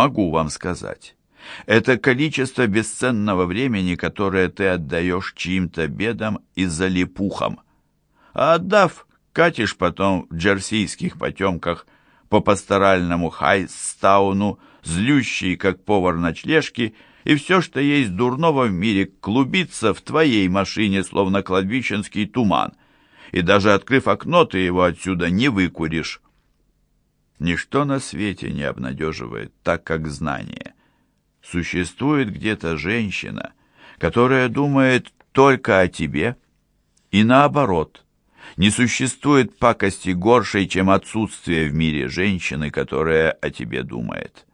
могу вам сказать. Это количество бесценного времени, которое ты отдаешь чьим-то бедам и залипухам. А отдав, катишь потом в джерсийских потемках по пасторальному Хайстауну, злющий, как повар ночлежки, и все, что есть дурного в мире, клубится в твоей машине, словно кладбищенский туман, и даже открыв окно, ты его отсюда не выкуришь. Ничто на свете не обнадеживает так, как знание. Существует где-то женщина, которая думает только о тебе, и наоборот. Не существует пакости горшей, чем отсутствие в мире женщины, которая о тебе думает.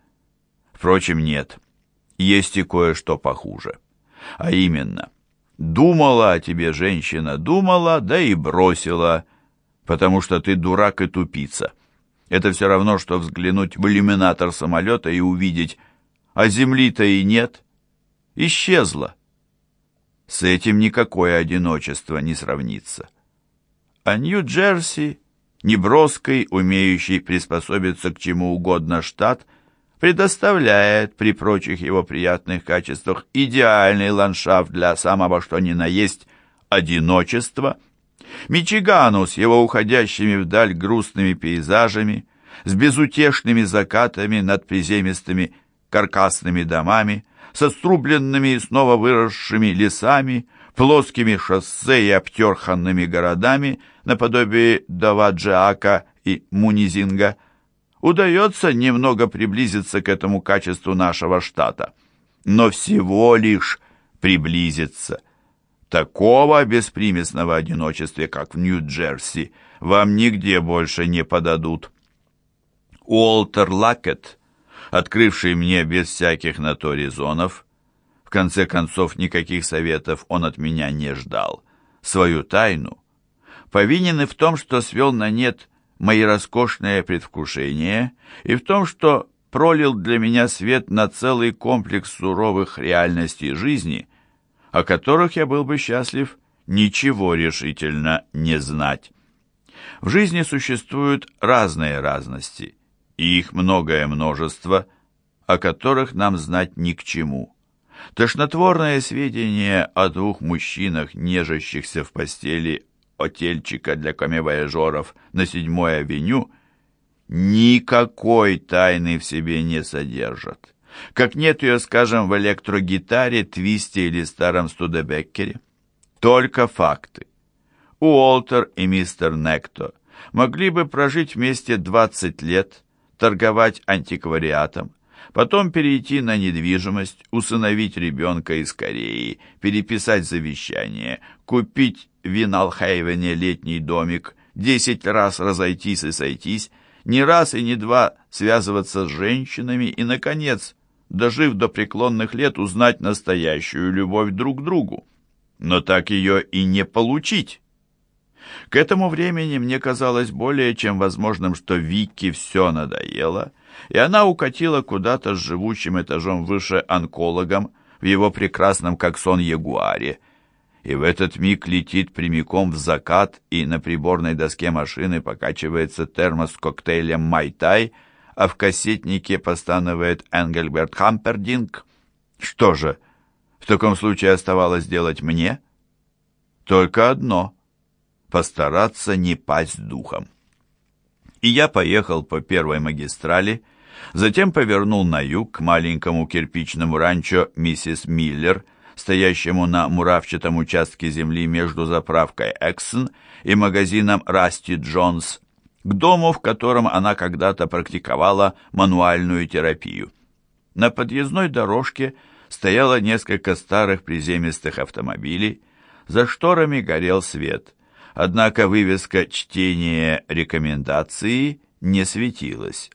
Впрочем, нет. Есть и кое-что похуже. А именно, думала о тебе женщина, думала, да и бросила, потому что ты дурак и тупица. Это все равно, что взглянуть в иллюминатор самолета и увидеть, а земли-то и нет. Исчезла. С этим никакое одиночество не сравнится. А Нью-Джерси, неброский, умеющий приспособиться к чему угодно штат, предоставляет при прочих его приятных качествах идеальный ландшафт для самого что ни на есть одиночества. Мичигану с его уходящими вдаль грустными пейзажами, с безутешными закатами над приземистыми каркасными домами, со струбленными и снова выросшими лесами, плоскими шоссе и обтерханными городами наподобие Даваджиака и Мунизинга, удается немного приблизиться к этому качеству нашего штата. Но всего лишь приблизиться. Такого беспримесного одиночества, как в Нью-Джерси, вам нигде больше не подадут. Уолтер Лакет открывший мне без всяких на то резонов, в конце концов никаких советов он от меня не ждал, свою тайну, повинен и в том, что свел на нет мои роскошные предвкушения, и в том, что пролил для меня свет на целый комплекс суровых реальностей жизни, о которых я был бы счастлив ничего решительно не знать. В жизни существуют разные разности, и их многое множество, о которых нам знать ни к чему. Тошнотворное сведения о двух мужчинах, нежащихся в постели отельчика для камевояжеров на седьмой авеню, никакой тайны в себе не содержат. Как нет ее, скажем, в электрогитаре, твисте или старом студебеккере. Только факты. Уолтер и мистер Некто могли бы прожить вместе 20 лет, торговать антиквариатом, потом перейти на недвижимость, усыновить ребенка из Кореи, переписать завещание, купить в Виналхейвене летний домик, десять раз разойтись и сойтись, не раз и не два связываться с женщинами и, наконец, дожив до преклонных лет, узнать настоящую любовь друг к другу. Но так ее и не получить. К этому времени мне казалось более чем возможным, что Вике все надоело, и она укатила куда-то с живущим этажом выше онкологом в его прекрасном как сон ягуаре, и в этот миг летит прямиком в закат, и на приборной доске машины покачивается термос с коктейлем «Майтай», а в кассетнике постанывает Энгельберт Хампердинг. Что же, в таком случае оставалось делать мне? Только одно — постараться не пасть духом. И я поехал по первой магистрали, затем повернул на юг к маленькому кирпичному ранчо миссис Миллер, стоящему на муравчатом участке земли между заправкой «Эксон» и магазином «Расти Джонс», к дому, в котором она когда-то практиковала мануальную терапию. На подъездной дорожке стояло несколько старых приземистых автомобилей, за шторами горел свет. Однако вывеска «Чтение рекомендации» не светилась.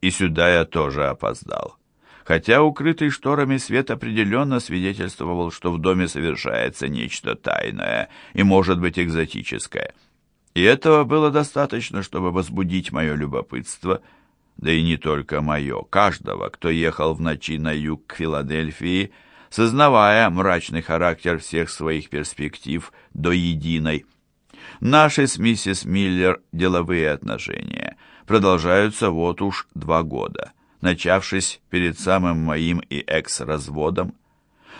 И сюда я тоже опоздал. Хотя укрытый шторами свет определенно свидетельствовал, что в доме совершается нечто тайное и, может быть, экзотическое. И этого было достаточно, чтобы возбудить мое любопытство, да и не только мое, каждого, кто ехал в ночи на юг к Филадельфии, сознавая мрачный характер всех своих перспектив до единой. Наши с миссис Миллер деловые отношения продолжаются вот уж два года. начавшись перед самым моим и экс-разводом.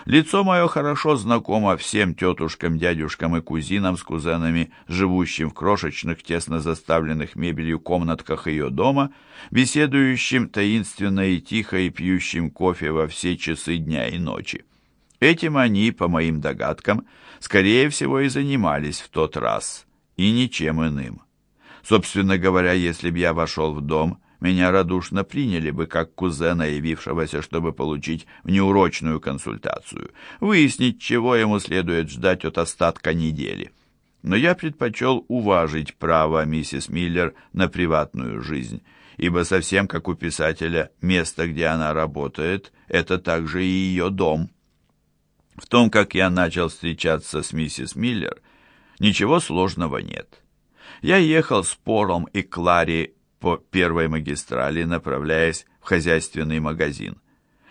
Лицо мое хорошо знакомо всем тетушкам, дядюшкам и кузинам с кузенами, живущим в крошечных, тесно заставленных мебелью комнатках ее дома, беседующим таинственно и тихо и пьющим кофе во все часы дня и ночи. Этим они, по моим догадкам, скорее всего и занимались в тот раз, и ничем иным. Собственно говоря, если б я вошел в дом, меня радушно приняли бы как кузена, явившегося, чтобы получить внеурочную консультацию, выяснить, чего ему следует ждать от остатка недели. Но я предпочел уважить право миссис Миллер на приватную жизнь, ибо совсем как у писателя, место, где она работает, это также и ее дом. В том, как я начал встречаться с миссис Миллер, ничего сложного нет. Я ехал с Пором и Клари по первой магистрали, направляясь в хозяйственный магазин.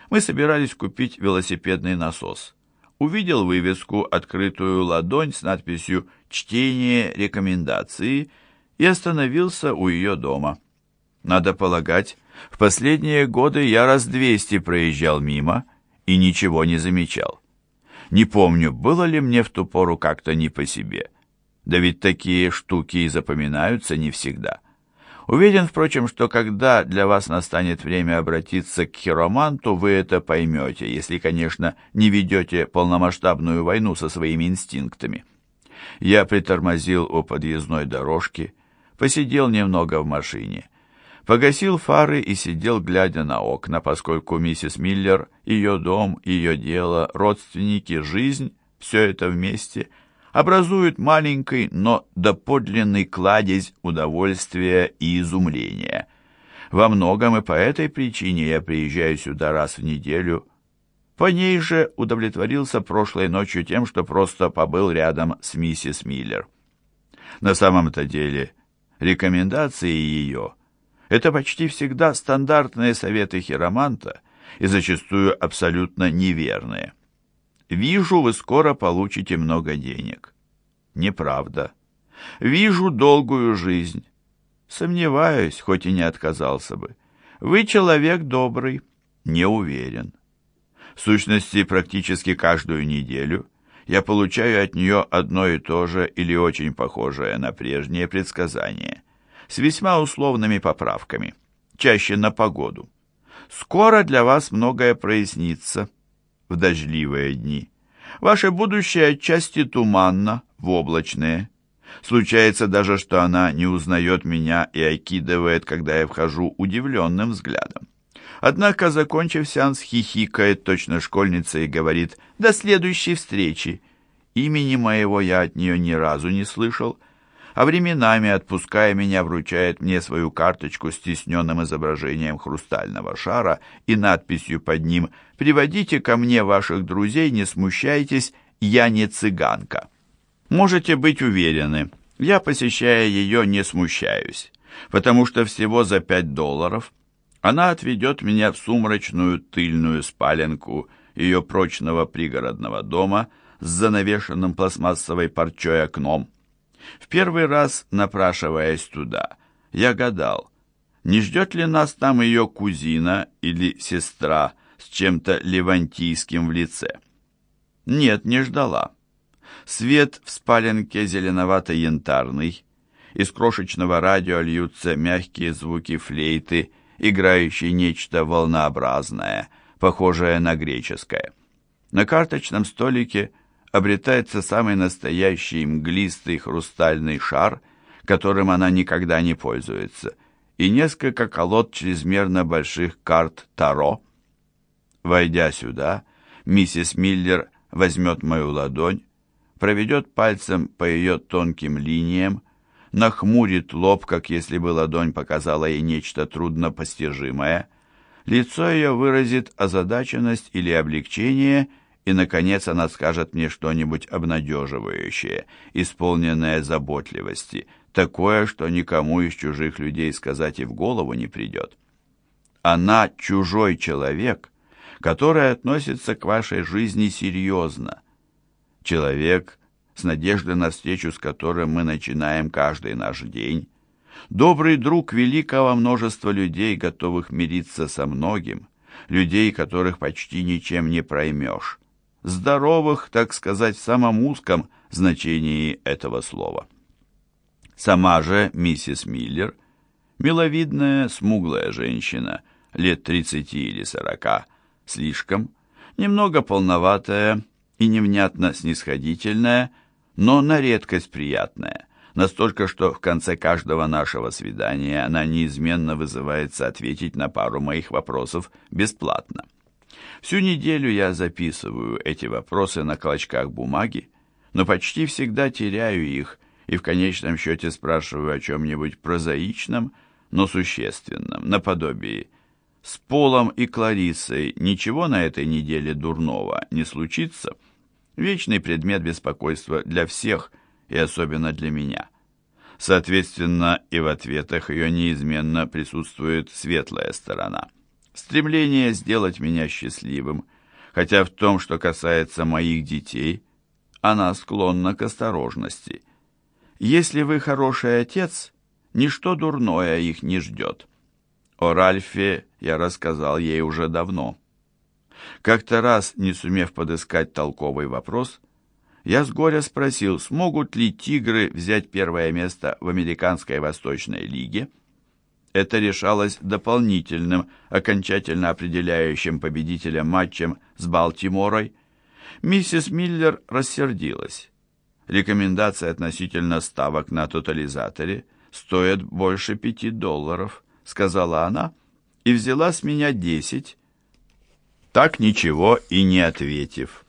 Мы собирались купить велосипедный насос. Увидел вывеску «Открытую ладонь» с надписью «Чтение рекомендации» и остановился у ее дома. Надо полагать, в последние годы я раз двести проезжал мимо и ничего не замечал. Не помню, было ли мне в ту пору как-то не по себе. Да ведь такие штуки и запоминаются не всегда. Уверен, впрочем, что когда для вас настанет время обратиться к хироманту, вы это поймете, если, конечно, не ведете полномасштабную войну со своими инстинктами. Я притормозил у подъездной дорожки, посидел немного в машине, погасил фары и сидел, глядя на окна, поскольку миссис Миллер, ее дом, ее дело, родственники, жизнь, все это вместе – образуют маленький, но доподлинный кладезь удовольствия и изумления. Во многом и по этой причине я приезжаю сюда раз в неделю. По ней же удовлетворился прошлой ночью тем, что просто побыл рядом с миссис Миллер. На самом-то деле, рекомендации ее – это почти всегда стандартные советы хироманта и зачастую абсолютно неверные. Вижу, вы скоро получите много денег. Неправда. Вижу долгую жизнь. Сомневаюсь, хоть и не отказался бы. Вы человек добрый. Не уверен. В сущности, практически каждую неделю я получаю от нее одно и то же или очень похожее на прежнее предсказание, с весьма условными поправками, чаще на погоду. Скоро для вас многое прояснится в дождливые дни. Ваше будущее отчасти туманно, в облачные. Случается даже, что она не узнает меня и окидывает, когда я вхожу, удивленным взглядом. Однако, закончив сеанс, хихикает точно школьница и говорит «До следующей встречи». Имени моего я от нее ни разу не слышал, а временами, отпуская меня, вручает мне свою карточку с тисненным изображением хрустального шара и надписью под ним «Приводите ко мне ваших друзей, не смущайтесь, я не цыганка». Можете быть уверены, я, посещая ее, не смущаюсь, потому что всего за пять долларов она отведет меня в сумрачную тыльную спаленку ее прочного пригородного дома с занавешенным пластмассовой парчой окном, в первый раз, напрашиваясь туда, я гадал, не ждет ли нас там ее кузина или сестра с чем-то левантийским в лице. Нет, не ждала. Свет в спаленке зеленовато-янтарный, из крошечного радио льются мягкие звуки флейты, играющие нечто волнообразное, похожее на греческое. На карточном столике обретается самый настоящий мглистый хрустальный шар, которым она никогда не пользуется, и несколько колод чрезмерно больших карт Таро. Войдя сюда, миссис Миллер возьмет мою ладонь, проведет пальцем по ее тонким линиям, нахмурит лоб, как если бы ладонь показала ей нечто труднопостижимое. Лицо ее выразит озадаченность или облегчение – и, наконец, она скажет мне что-нибудь обнадеживающее, исполненное заботливости, такое, что никому из чужих людей сказать и в голову не придет. Она чужой человек, который относится к вашей жизни серьезно. Человек, с надеждой на встречу с которым мы начинаем каждый наш день, Добрый друг великого множества людей, готовых мириться со многим, людей, которых почти ничем не проймешь. Здоровых, так сказать, в самом узком значении этого слова. Сама же миссис Миллер, миловидная, смуглая женщина, лет 30 или 40, слишком, немного полноватая и невнятно снисходительная, но на редкость приятная, настолько, что в конце каждого нашего свидания она неизменно вызывается ответить на пару моих вопросов бесплатно. Всю неделю я записываю эти вопросы на клочках бумаги, но почти всегда теряю их и в конечном счете спрашиваю о чем-нибудь прозаичном, но существенном, наподобие «С Полом и Клариссой ничего на этой неделе дурного не случится?» Вечный предмет беспокойства для всех и особенно для меня. Соответственно, и в ответах ее неизменно присутствует светлая сторона. Стремление сделать меня счастливым, хотя в том, что касается моих детей, она склонна к осторожности. Если вы хороший отец, ничто дурное их не ждет. О Ральфе я рассказал ей уже давно. Как-то раз, не сумев подыскать толковый вопрос, я с горя спросил, смогут ли «Тигры» взять первое место в Американской Восточной Лиге. Это решалось дополнительным, окончательно определяющим победителем матчем с Балтиморой. Миссис Миллер рассердилась. Рекомендация относительно ставок на тотализаторе стоит больше пяти долларов, сказала она, и взяла с меня десять, так ничего и не ответив.